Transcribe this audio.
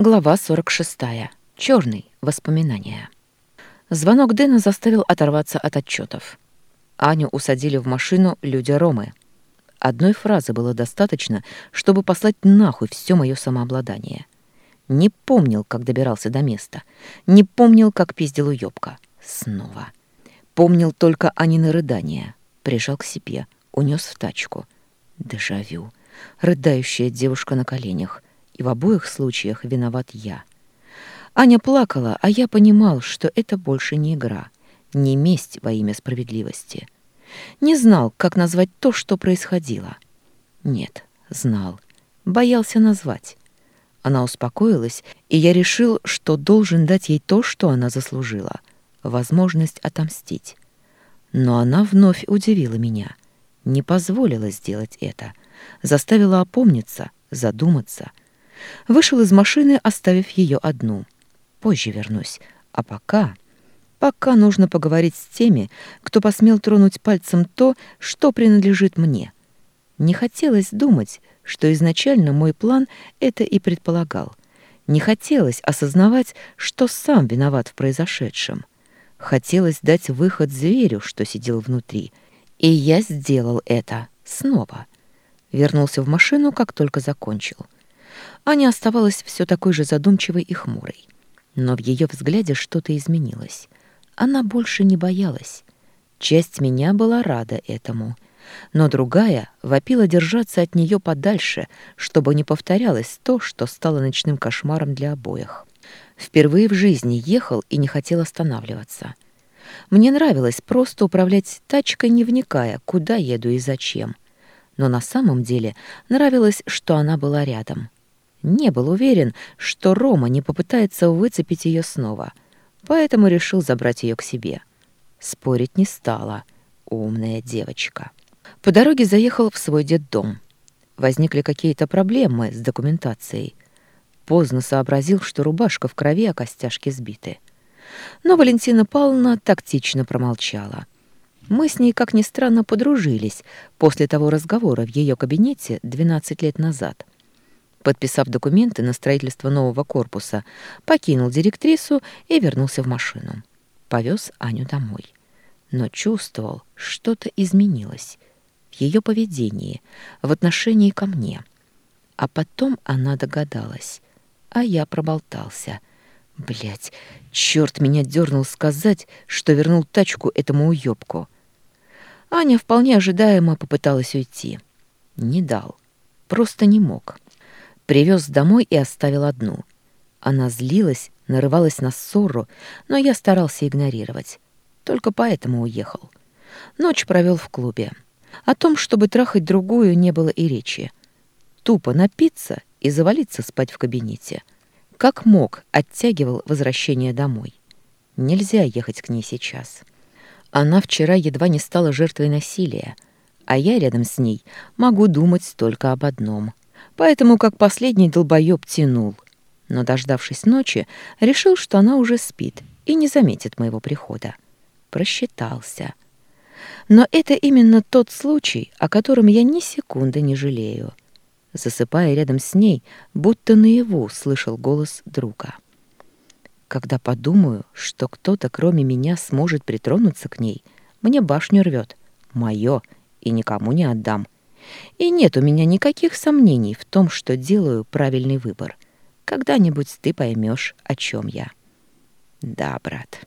Глава 46. Черный. Воспоминания. Звонок Дэна заставил оторваться от отчетов. Аню усадили в машину люди Ромы. Одной фразы было достаточно, чтобы послать нахуй все мое самообладание. Не помнил, как добирался до места. Не помнил, как пиздил уёбка. Снова. Помнил только Анины рыдания. Прижал к себе, унес в тачку. Дежавю. Рыдающая девушка на коленях — и в обоих случаях виноват я. Аня плакала, а я понимал, что это больше не игра, не месть во имя справедливости. Не знал, как назвать то, что происходило. Нет, знал. Боялся назвать. Она успокоилась, и я решил, что должен дать ей то, что она заслужила — возможность отомстить. Но она вновь удивила меня, не позволила сделать это, заставила опомниться, задуматься, Вышел из машины, оставив ее одну. Позже вернусь. А пока... Пока нужно поговорить с теми, кто посмел тронуть пальцем то, что принадлежит мне. Не хотелось думать, что изначально мой план это и предполагал. Не хотелось осознавать, что сам виноват в произошедшем. Хотелось дать выход зверю, что сидел внутри. И я сделал это снова. Вернулся в машину, как только закончил. — Аня оставалась все такой же задумчивой и хмурой. Но в ее взгляде что-то изменилось. Она больше не боялась. Часть меня была рада этому, но другая вопила держаться от нее подальше, чтобы не повторялось то, что стало ночным кошмаром для обоих. Впервые в жизни ехал и не хотел останавливаться. Мне нравилось просто управлять тачкой, не вникая, куда еду и зачем. Но на самом деле нравилось, что она была рядом — не был уверен, что Рома не попытается выцепить ее снова, поэтому решил забрать ее к себе. Спорить не стала. Умная девочка. По дороге заехал в свой детдом. Возникли какие-то проблемы с документацией. Поздно сообразил, что рубашка в крови, а костяшки сбиты. Но Валентина Павловна тактично промолчала. Мы с ней, как ни странно, подружились после того разговора в ее кабинете 12 лет назад подписав документы на строительство нового корпуса, покинул директрису и вернулся в машину. Повез Аню домой. Но чувствовал, что-то изменилось в ее поведении, в отношении ко мне. А потом она догадалась, а я проболтался. Блять, черт меня дернул сказать, что вернул тачку этому уёбку. Аня вполне ожидаемо попыталась уйти. Не дал. Просто не мог. Привез домой и оставил одну. Она злилась, нарывалась на ссору, но я старался игнорировать. Только поэтому уехал. Ночь провел в клубе. О том, чтобы трахать другую, не было и речи. Тупо напиться и завалиться спать в кабинете. Как мог, оттягивал возвращение домой. Нельзя ехать к ней сейчас. Она вчера едва не стала жертвой насилия, а я рядом с ней могу думать только об одном — поэтому как последний долбоёб тянул. Но, дождавшись ночи, решил, что она уже спит и не заметит моего прихода. Просчитался. Но это именно тот случай, о котором я ни секунды не жалею. Засыпая рядом с ней, будто наяву слышал голос друга. Когда подумаю, что кто-то кроме меня сможет притронуться к ней, мне башню рвет. Моё, и никому не отдам. И нет у меня никаких сомнений в том, что делаю правильный выбор. Когда-нибудь ты поймешь, о чем я. Да, брат.